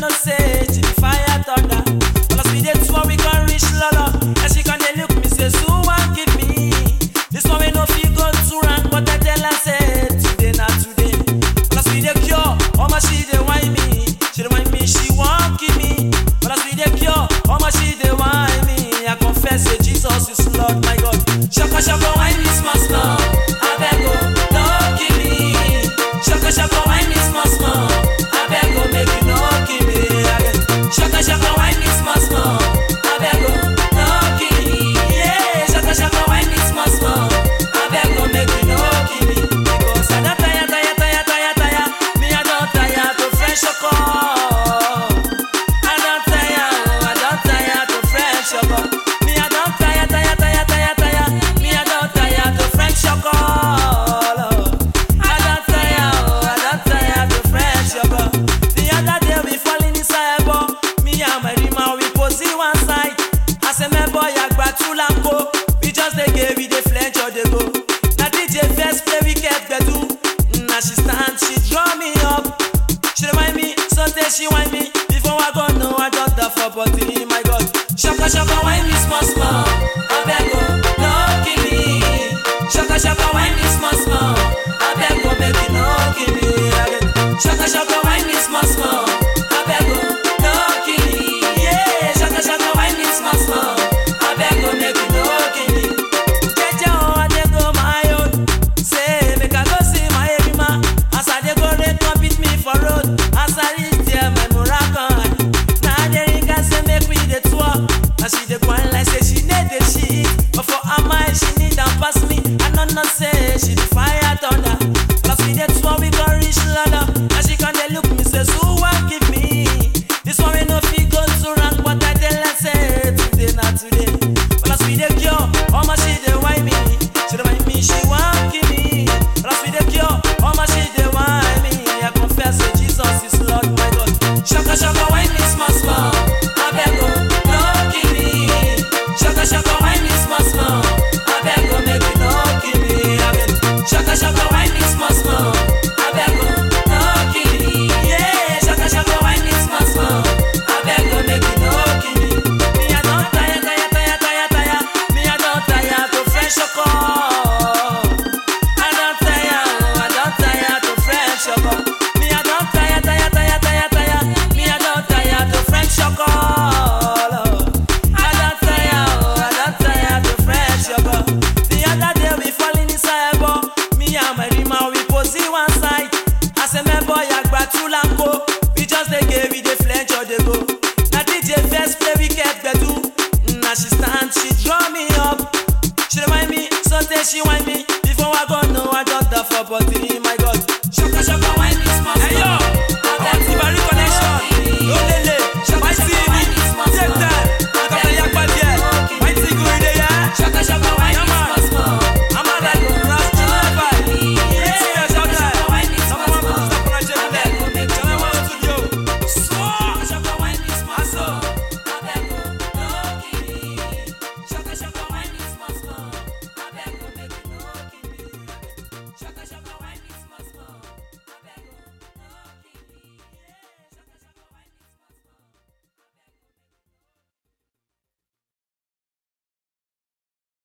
no say the fire thunder. We can reach And she can say, one give me. This one we no feel rank, but I tell her say today not today. Cure, she dey wine me. She wine me, she give me. Cure, she dey wine me. I confess, Jesus is Lord my God. Shaka shaka. say she want me. Before I go, no, I just the for body, my God. Shaka shaka why me small small. I beg you, no give me. Shaka shaka why me small small. I beg you, make you no give me. Shaka shaka. not say she fire thunder. Cause we that's why we can reach ladder. And she can not look me say, so what give me? This one we no fit to rank, but I tell her say today not today. Cause we the cure, how much she the why me? She the why me, she want give me. Cause we the cure, how much she the why me? I confess that Jesus is Lord my God. Shaka shaka wipe me smile. poverty